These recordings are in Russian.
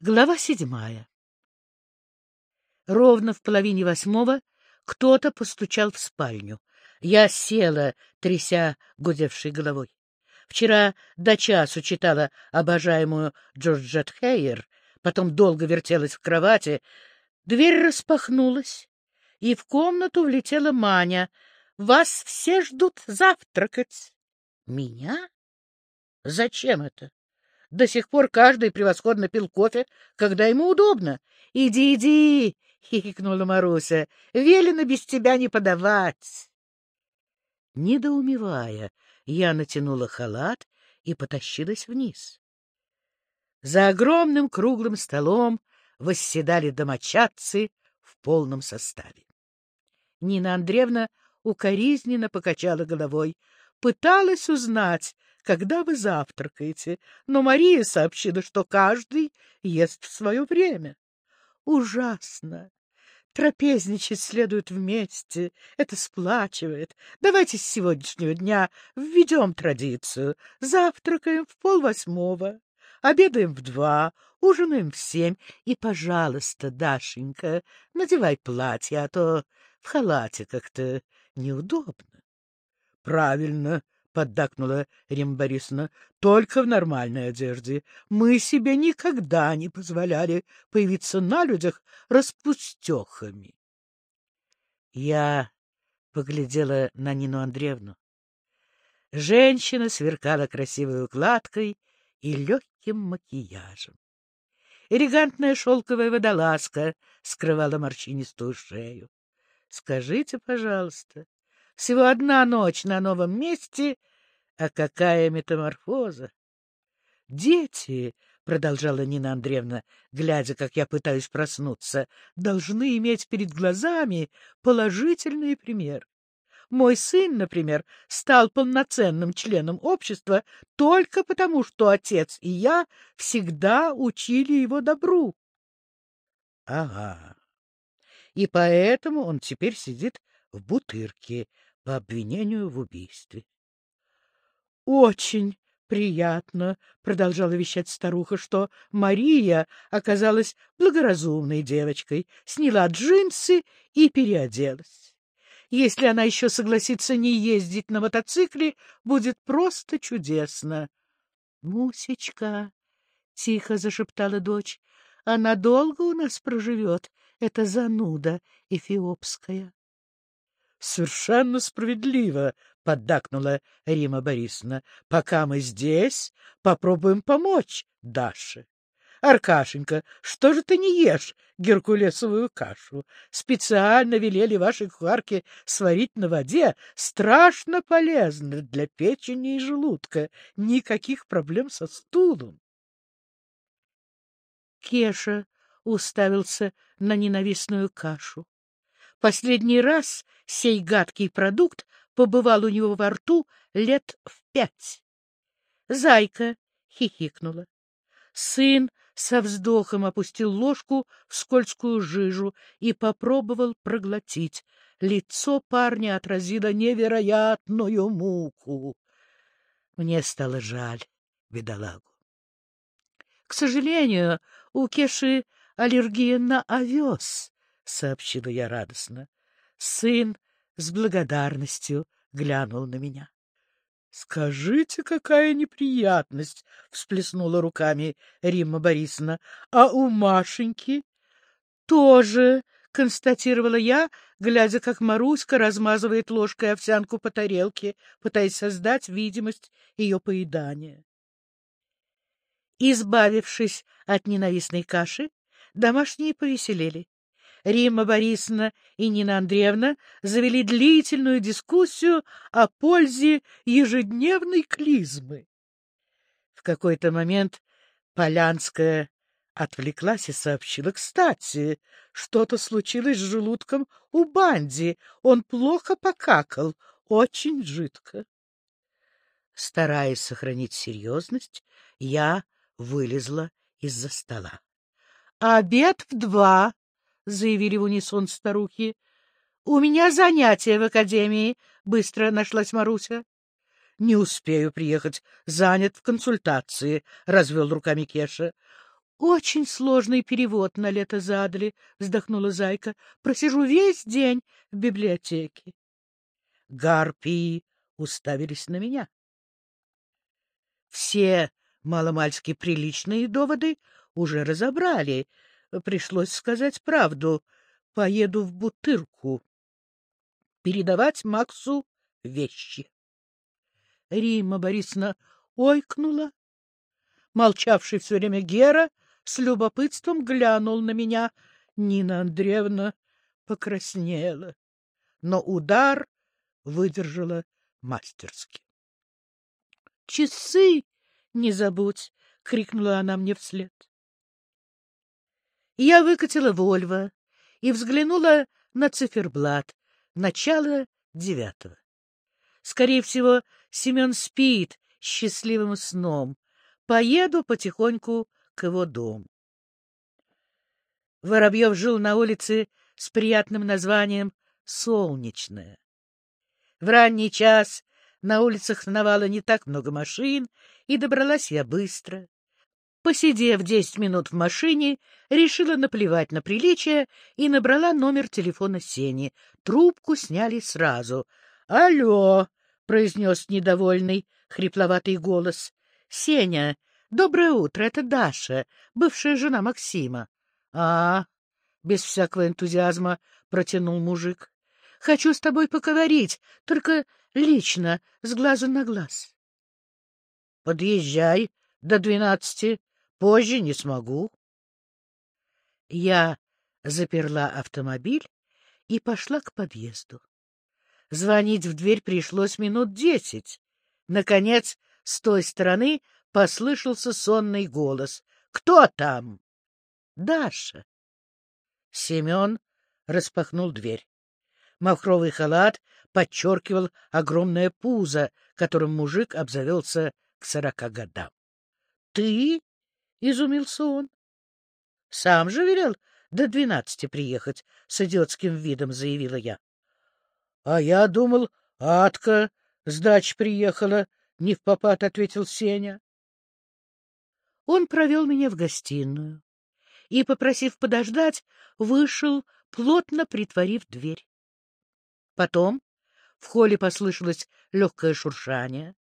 Глава седьмая. Ровно в половине восьмого кто-то постучал в спальню. Я села, тряся гудевшей головой. Вчера до часу читала обожаемую Джорджет Хейер, потом долго вертелась в кровати. Дверь распахнулась, и в комнату влетела Маня. «Вас все ждут завтракать». «Меня? Зачем это?» До сих пор каждый превосходно пил кофе, когда ему удобно. — Иди, иди! — хихикнула Маруся. — Велено без тебя не подавать. Недоумевая, я натянула халат и потащилась вниз. За огромным круглым столом восседали домочадцы в полном составе. Нина Андреевна укоризненно покачала головой, пыталась узнать, когда вы завтракаете, но Мария сообщила, что каждый ест в свое время. Ужасно! Трапезничать следует вместе, это сплачивает. Давайте с сегодняшнего дня введем традицию. Завтракаем в полвосьмого, обедаем в два, ужинаем в семь. И, пожалуйста, Дашенька, надевай платье, а то в халате как-то неудобно. — Правильно, — поддакнула Рим Борисовна, — только в нормальной одежде. Мы себе никогда не позволяли появиться на людях распустехами. Я поглядела на Нину Андреевну. Женщина сверкала красивой укладкой и легким макияжем. Элегантная шелковая водолазка скрывала морщинистую шею. Скажите, пожалуйста, всего одна ночь на новом месте, а какая метаморфоза! Дети, — продолжала Нина Андреевна, глядя, как я пытаюсь проснуться, — должны иметь перед глазами положительный пример. Мой сын, например, стал полноценным членом общества только потому, что отец и я всегда учили его добру. Ага. И поэтому он теперь сидит в бутырке, по обвинению в убийстве. — Очень приятно, — продолжала вещать старуха, — что Мария оказалась благоразумной девочкой, сняла джинсы и переоделась. Если она еще согласится не ездить на мотоцикле, будет просто чудесно. — Мусечка, — тихо зашептала дочь, — она долго у нас проживет, эта зануда эфиопская. — Совершенно справедливо, — поддакнула Рима Борисовна. — Пока мы здесь, попробуем помочь Даше. Аркашенька, что же ты не ешь геркулесовую кашу? Специально велели вашей кухарке сварить на воде. Страшно полезно для печени и желудка. Никаких проблем со стулом. Кеша уставился на ненавистную кашу. Последний раз сей гадкий продукт побывал у него во рту лет в пять. Зайка хихикнула. Сын со вздохом опустил ложку в скользкую жижу и попробовал проглотить. Лицо парня отразило невероятную муку. Мне стало жаль бедолагу. К сожалению, у Кеши аллергия на овес, — сообщила я радостно. Сын с благодарностью глянул на меня. — Скажите, какая неприятность! — всплеснула руками Римма Борисовна. — А у Машеньки? — Тоже, — констатировала я, глядя, как Маруська размазывает ложкой овсянку по тарелке, пытаясь создать видимость ее поедания. Избавившись от ненавистной каши, домашние повеселели. Римма Борисовна и Нина Андреевна завели длительную дискуссию о пользе ежедневной клизмы. В какой-то момент Полянская отвлеклась и сообщила, кстати, что-то случилось с желудком у Банди, он плохо покакал, очень жидко. Стараясь сохранить серьезность, я вылезла из-за стола. — Обед в два, — заявили в унисон старухи. — У меня занятия в академии, — быстро нашлась Маруся. — Не успею приехать, занят в консультации, — развел руками Кеша. — Очень сложный перевод на лето задали, — вздохнула Зайка. — Просижу весь день в библиотеке. Гарпии уставились на меня. Все маломальски приличные доводы уже разобрали. Пришлось сказать правду. Поеду в Бутырку. Передавать Максу вещи. Римма Борисовна ойкнула. Молчавший все время Гера с любопытством глянул на меня. Нина Андреевна покраснела, но удар выдержала мастерски. — Часы не забудь! — крикнула она мне вслед. Я выкатила Вольво и взглянула на циферблат. Начало девятого. Скорее всего, Семен спит счастливым сном. Поеду потихоньку к его дому. Воробьев жил на улице с приятным названием «Солнечная». В ранний час на улицах сновало не так много машин, и добралась я быстро. Посидев десять минут в машине, решила наплевать на приличие и набрала номер телефона Сени. Трубку сняли сразу. «Алло!» — произнес недовольный, хрипловатый голос. «Сеня, доброе утро, это Даша, бывшая жена Максима». «А, без всякого энтузиазма протянул мужик. «Хочу с тобой поговорить, только лично, с глазу на глаз». «Подъезжай до двенадцати, позже не смогу». Я заперла автомобиль и пошла к подъезду. Звонить в дверь пришлось минут десять. Наконец, с той стороны послышался сонный голос. «Кто там?» «Даша». Семен распахнул дверь. Махровый халат подчеркивал огромное пузо, которым мужик обзавелся к сорока годам. — Ты? — изумился он. — Сам же велел до двенадцати приехать, — с идиотским видом заявила я. — А я думал, Атка с дач приехала, — не в попад ответил Сеня. Он провел меня в гостиную и, попросив подождать, вышел, плотно притворив дверь. Потом в холле послышалось легкое шуршание.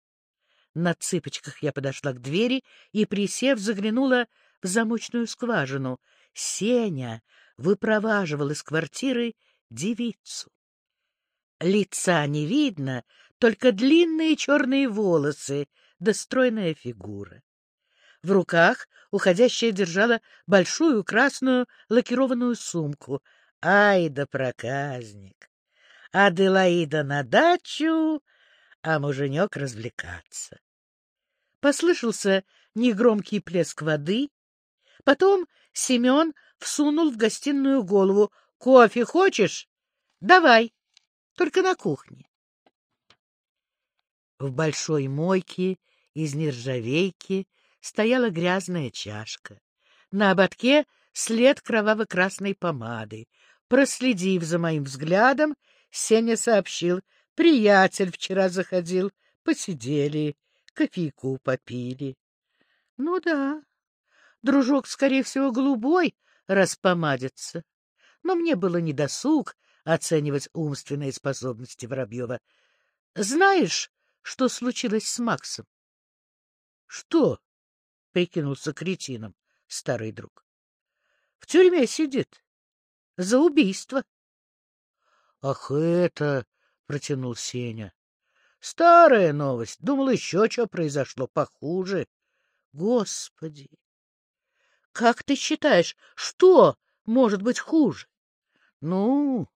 На цыпочках я подошла к двери и, присев, заглянула в замочную скважину. Сеня выпроваживал из квартиры девицу. Лица не видно, только длинные черные волосы да стройная фигура. В руках уходящая держала большую красную лакированную сумку. Ай да проказник! Аделаида на дачу, а муженек развлекаться. Послышался негромкий плеск воды. Потом Семен всунул в гостиную голову. — Кофе хочешь? — Давай, только на кухне. В большой мойке из нержавейки стояла грязная чашка. На ободке след кроваво-красной помады. Проследив за моим взглядом, Сеня сообщил, приятель вчера заходил, посидели, кофейку попили. Ну да, дружок, скорее всего, голубой, раз помадится. Но мне было недосуг оценивать умственные способности Воробьева. Знаешь, что случилось с Максом? — Что? — прикинулся кретином старый друг. — В тюрьме сидит. За убийство. — Ах, это... — протянул Сеня. — Старая новость. Думал, еще что произошло похуже. Господи! Как ты считаешь, что может быть хуже? Ну,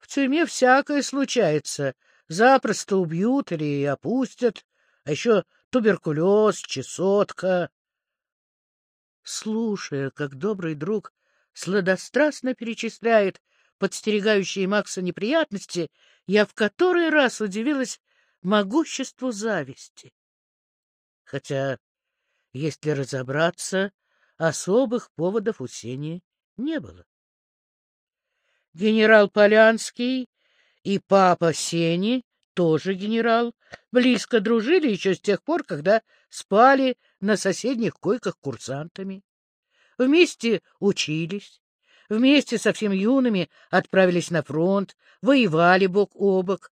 в тюрьме всякое случается. Запросто убьют или опустят. А еще туберкулез, чесотка. Слушая, как добрый друг сладострастно перечисляет подстерегающие Макса неприятности, я в который раз удивилась могуществу зависти. Хотя, если разобраться, особых поводов у Сени не было. Генерал Полянский и папа Сени, тоже генерал, близко дружили еще с тех пор, когда спали на соседних койках курсантами. вместе учились, вместе со всеми юными отправились на фронт, воевали бок о бок.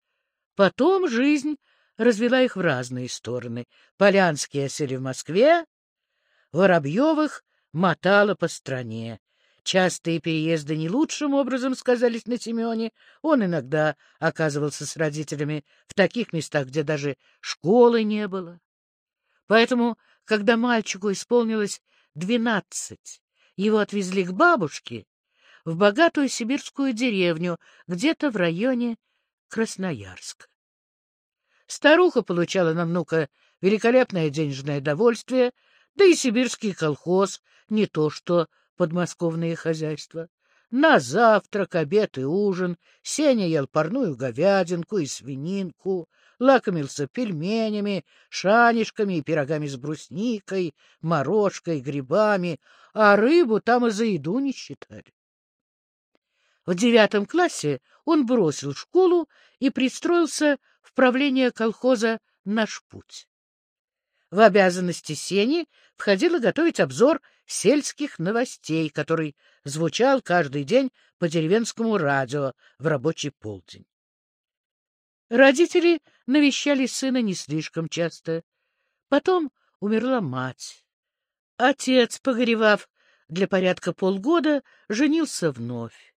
Потом жизнь развела их в разные стороны. Полянские осели в Москве, Воробьевых мотало по стране. Частые переезды не лучшим образом сказались на Семене. Он иногда оказывался с родителями в таких местах, где даже школы не было. Поэтому, когда мальчику исполнилось двенадцать, его отвезли к бабушке в богатую сибирскую деревню где-то в районе Красноярска. Старуха получала на внука великолепное денежное довольствие, да и сибирский колхоз не то что подмосковные хозяйства. На завтрак, обед и ужин Сеня ел парную говядинку и свининку, лакомился пельменями, шанишками и пирогами с брусникой, морожкой, грибами, а рыбу там и за еду не считали. В девятом классе он бросил школу и пристроился в правление колхоза «Наш путь». В обязанности Сени входило готовить обзор сельских новостей, который звучал каждый день по деревенскому радио в рабочий полдень. Родители навещали сына не слишком часто. Потом умерла мать. Отец, погоревав для порядка полгода, женился вновь.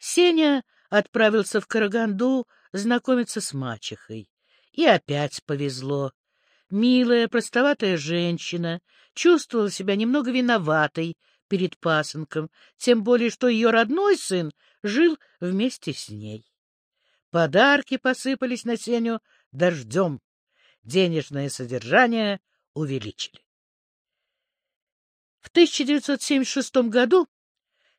Сеня отправился в Караганду знакомиться с мачехой. И опять повезло. Милая, простоватая женщина чувствовала себя немного виноватой перед пасынком, тем более, что ее родной сын жил вместе с ней. Подарки посыпались на Сеню дождем. Денежное содержание увеличили. В 1976 году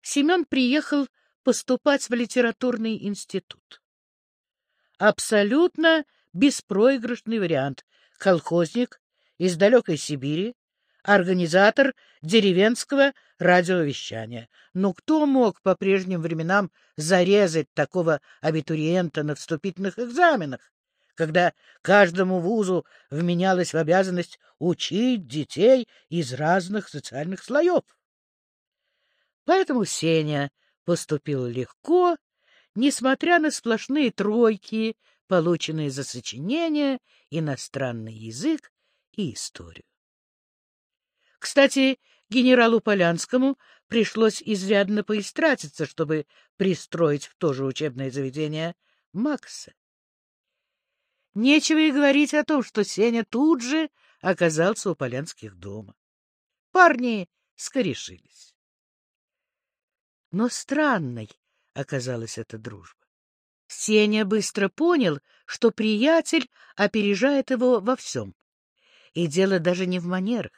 Семен приехал поступать в литературный институт. Абсолютно беспроигрышный вариант. Колхозник из далекой Сибири, организатор деревенского радиовещания. Но кто мог по прежним временам зарезать такого абитуриента на вступительных экзаменах, когда каждому вузу вменялась в обязанность учить детей из разных социальных слоев? Поэтому Сеня поступил легко, несмотря на сплошные тройки, полученные за сочинение, иностранный язык и историю. Кстати, генералу Полянскому пришлось изрядно поистратиться, чтобы пристроить в то же учебное заведение Макса. Нечего и говорить о том, что Сеня тут же оказался у Полянских дома. Парни скорешились. Но странной оказалась эта дружба. Сеня быстро понял, что приятель опережает его во всем. И дело даже не в манерах.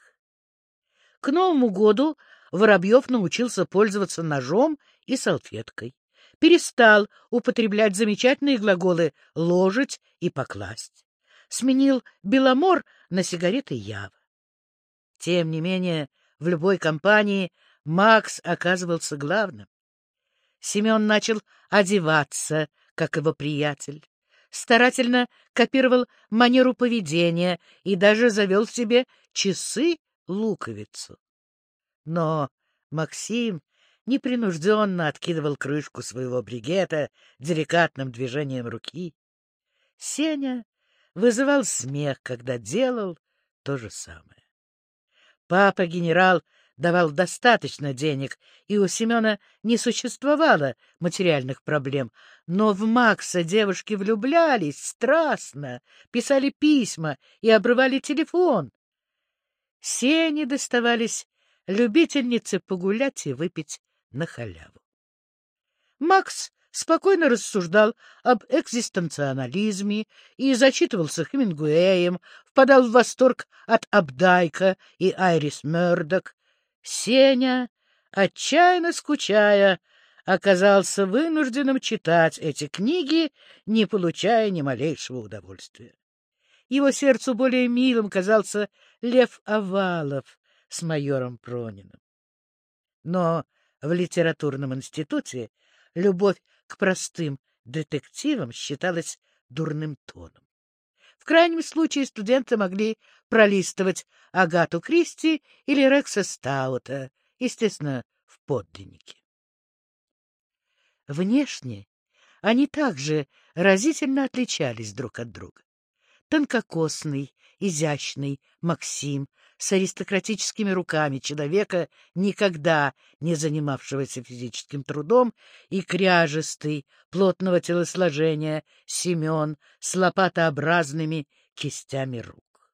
К Новому году Воробьев научился пользоваться ножом и салфеткой. Перестал употреблять замечательные глаголы «ложить» и «покласть». Сменил «беломор» на сигареты «ява». Тем не менее, в любой компании Макс оказывался главным. Семен начал одеваться, как его приятель, старательно копировал манеру поведения и даже завел себе часы луковицу. Но Максим непринужденно откидывал крышку своего бригета деликатным движением руки. Сеня вызывал смех, когда делал то же самое. Папа-генерал давал достаточно денег, и у Семена не существовало материальных проблем. Но в Макса девушки влюблялись страстно, писали письма и обрывали телефон. Сене доставались любительницы погулять и выпить на халяву. Макс спокойно рассуждал об экзистенциализме и зачитывался Хемингуэем, впадал в восторг от Абдайка и Айрис Мёрдок. Сеня, отчаянно скучая, оказался вынужденным читать эти книги, не получая ни малейшего удовольствия. Его сердцу более милым казался Лев Овалов с майором Прониным. Но в литературном институте любовь к простым детективам считалась дурным тоном. В крайнем случае студенты могли пролистывать Агату Кристи или Рекса Стаута естественно, в подлиннике. Внешне они также разительно отличались друг от друга. Тонкокосный, изящный Максим с аристократическими руками человека, никогда не занимавшегося физическим трудом, и кряжестый, плотного телосложения Семен с лопатообразными кистями рук.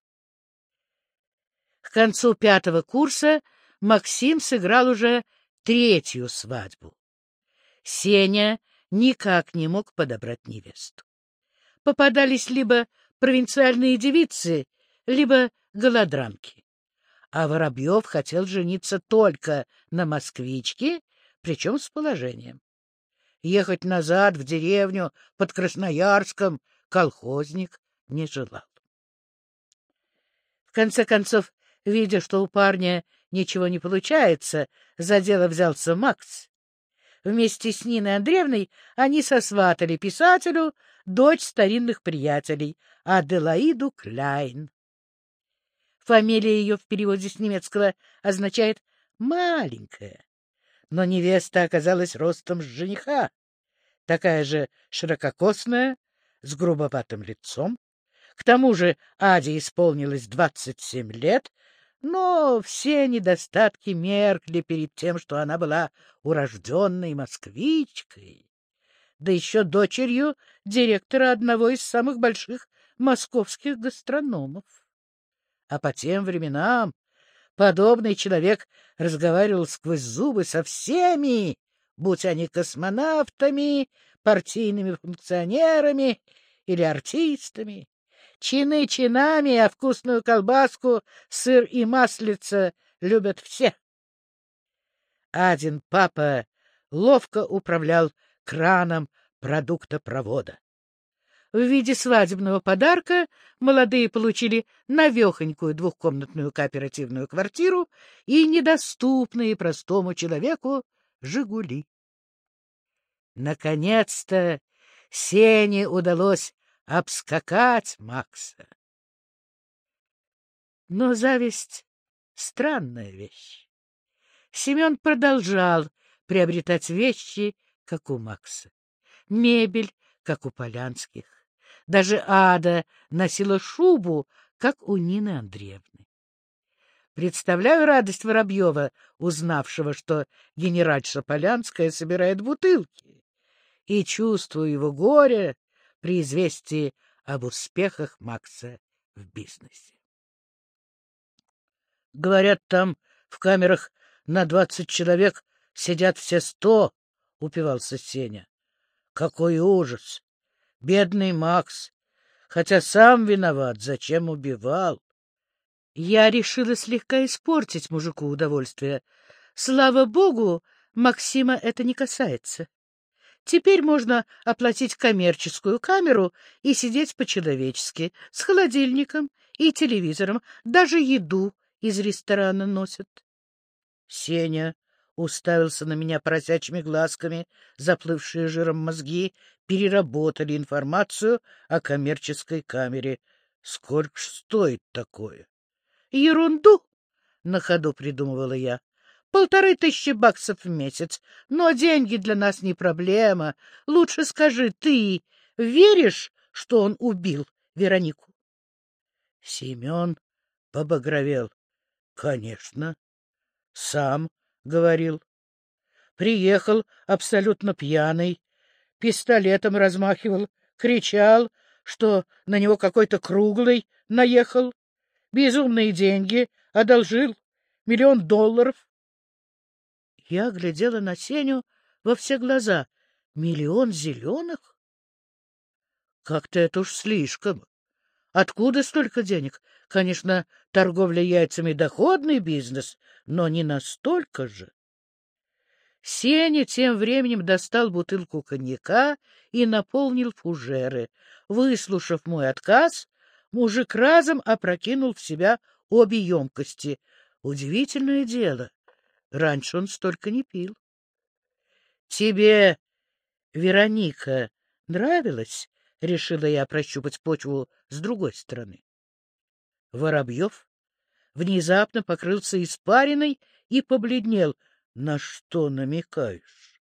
К концу пятого курса Максим сыграл уже третью свадьбу. Сеня никак не мог подобрать невесту. Попадались либо провинциальные девицы, либо голодранки. А Воробьев хотел жениться только на москвичке, причем с положением. Ехать назад в деревню под Красноярском колхозник не желал. В конце концов, видя, что у парня ничего не получается, за дело взялся Макс. Вместе с Ниной Андреевной они сосватали писателю дочь старинных приятелей, Аделаиду Кляйн. Фамилия ее в переводе с немецкого означает «маленькая», но невеста оказалась ростом с жениха, такая же ширококосная, с грубоватым лицом. К тому же Аде исполнилось двадцать семь лет, но все недостатки меркли перед тем, что она была урожденной москвичкой, да еще дочерью директора одного из самых больших московских гастрономов. А по тем временам подобный человек разговаривал сквозь зубы со всеми, будь они космонавтами, партийными функционерами или артистами. Чины чинами, а вкусную колбаску, сыр и маслица любят все. Один папа ловко управлял краном продуктопровода. В виде свадебного подарка молодые получили навехонькую двухкомнатную кооперативную квартиру и недоступные простому человеку «Жигули». Наконец-то Сене удалось обскакать Макса. Но зависть — странная вещь. Семен продолжал приобретать вещи, как у Макса. Мебель, как у Полянских. Даже Ада носила шубу, как у Нины Андреевны. Представляю радость Воробьева, узнавшего, что генеральша Полянская собирает бутылки, и чувствую его горе, при известии об успехах Макса в бизнесе. Говорят, там в камерах на двадцать человек сидят все сто, — упивался Сеня. Какой ужас! Бедный Макс! Хотя сам виноват, зачем убивал? Я решила слегка испортить мужику удовольствие. Слава богу, Максима это не касается. Теперь можно оплатить коммерческую камеру и сидеть по-человечески, с холодильником и телевизором, даже еду из ресторана носят. Сеня уставился на меня просячими глазками, заплывшие жиром мозги, переработали информацию о коммерческой камере. Сколько ж стоит такое? — Ерунду! — на ходу придумывала я. Полторы тысячи баксов в месяц. Но деньги для нас не проблема. Лучше скажи, ты веришь, что он убил Веронику? Семен побагровел. — Конечно. Сам говорил. Приехал абсолютно пьяный, пистолетом размахивал, кричал, что на него какой-то круглый наехал, безумные деньги одолжил, миллион долларов. Я глядела на Сеню во все глаза. Миллион зеленых? Как-то это уж слишком. Откуда столько денег? Конечно, торговля яйцами — доходный бизнес, но не настолько же. Сеня тем временем достал бутылку коньяка и наполнил фужеры. Выслушав мой отказ, мужик разом опрокинул в себя обе емкости. Удивительное дело. Раньше он столько не пил. — Тебе Вероника нравилась? — решила я прощупать почву с другой стороны. Воробьев внезапно покрылся испариной и побледнел. — На что намекаешь?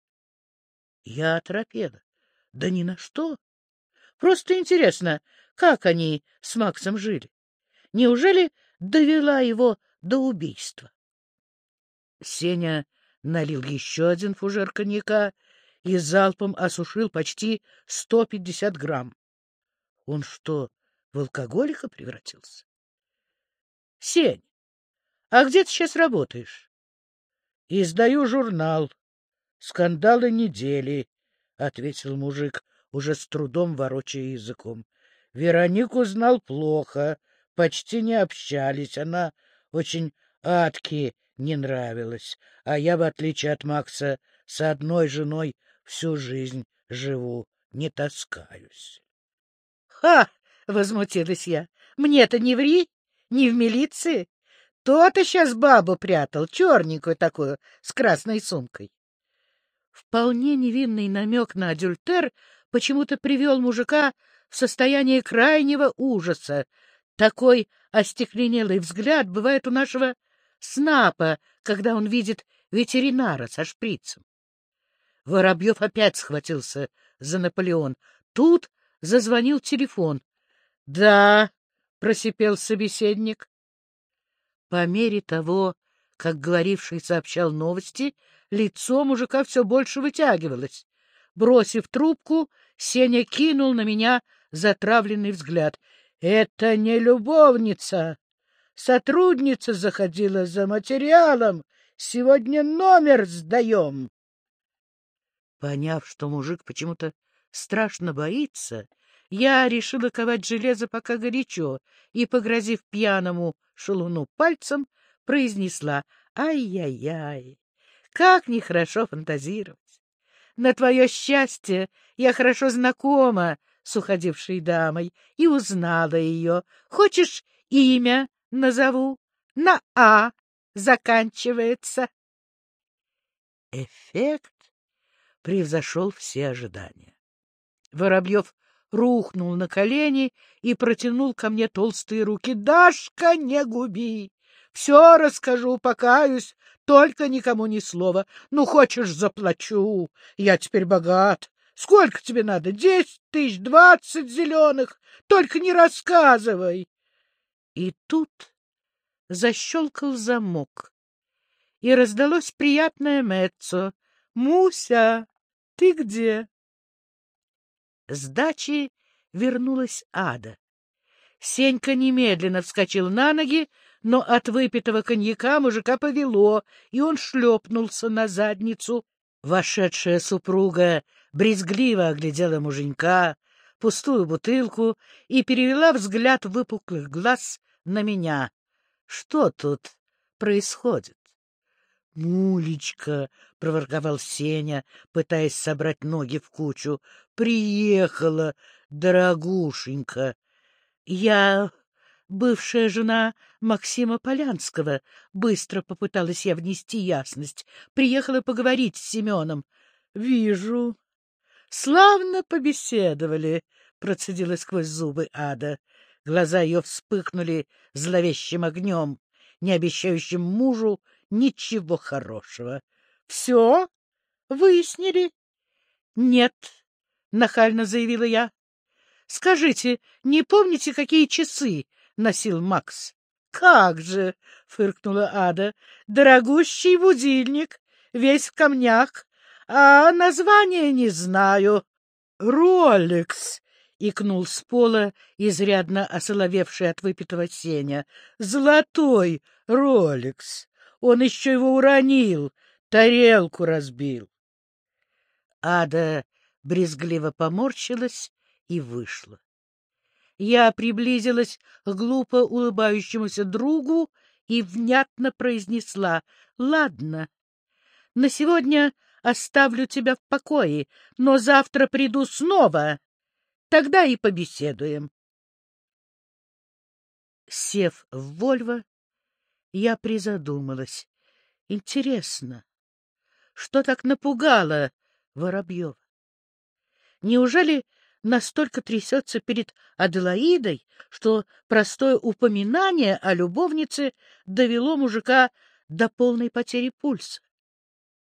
Я оторопела. — Да ни на что. Просто интересно, как они с Максом жили. Неужели довела его до убийства? Сеня налил еще один фужер коньяка и залпом осушил почти сто пятьдесят грамм. Он что, в алкоголика превратился? — Сень, а где ты сейчас работаешь? — Издаю журнал. Скандалы недели, — ответил мужик, уже с трудом ворочая языком. Веронику знал плохо, почти не общались. Она очень адки не нравилась. А я, в отличие от Макса, с одной женой всю жизнь живу, не таскаюсь. — Ха! — возмутилась я. — Мне-то не ври, не в милиции. То-то сейчас бабу прятал, черненькую такую, с красной сумкой. Вполне невинный намек на адюльтер почему-то привел мужика в состояние крайнего ужаса. Такой остекленелый взгляд бывает у нашего снапа, когда он видит ветеринара со шприцем. Воробьев опять схватился за Наполеон. Тут зазвонил телефон. — Да, — просипел собеседник. По мере того, как говоривший сообщал новости, лицо мужика все больше вытягивалось. Бросив трубку, Сеня кинул на меня затравленный взгляд. — Это не любовница! Сотрудница заходила за материалом. Сегодня номер сдаем. Поняв, что мужик почему-то страшно боится, я решила ковать железо пока горячо и, погрозив пьяному шалуну пальцем, произнесла «Ай-яй-яй! Как нехорошо фантазировать! На твое счастье я хорошо знакома с уходившей дамой и узнала ее. Хочешь имя назову. На «А» заканчивается. Эффект превзошел все ожидания. Воробьев рухнул на колени и протянул ко мне толстые руки. — Дашка, не губи! Все расскажу, покаюсь, только никому ни слова. Ну, хочешь, заплачу. Я теперь богат. Сколько тебе надо? Десять тысяч, двадцать зеленых. Только не рассказывай. И тут защелкал замок, и раздалось приятное меццо. «Муся, ты где?» С дачи вернулась ада. Сенька немедленно вскочил на ноги, но от выпитого коньяка мужика повело, и он шлепнулся на задницу. Вошедшая супруга брезгливо оглядела муженька, пустую бутылку и перевела взгляд выпуклых глаз на меня. Что тут происходит? — Мулечка, — проворковал Сеня, пытаясь собрать ноги в кучу, — приехала, дорогушенька. Я бывшая жена Максима Полянского. Быстро попыталась я внести ясность. Приехала поговорить с Семеном. — Вижу. Славно побеседовали, — процедила сквозь зубы Ада. Глаза ее вспыхнули зловещим огнем, не обещающим мужу ничего хорошего. — Все? Выяснили? — Нет, — нахально заявила я. — Скажите, не помните, какие часы носил Макс? — Как же, — фыркнула Ада, — дорогущий будильник, весь в камнях, а название не знаю. — Ролекс, — икнул с пола изрядно осоловевший от выпитого сеня. — Золотой Ролекс! Он еще его уронил, тарелку разбил. Ада брезгливо поморщилась и вышла. Я приблизилась к глупо улыбающемуся другу и внятно произнесла «Ладно, на сегодня оставлю тебя в покое, но завтра приду снова, тогда и побеседуем». Сев в Вольво, я призадумалась. Интересно, что так напугало Воробьева? Неужели настолько трясется перед Аделаидой, что простое упоминание о любовнице довело мужика до полной потери пульса.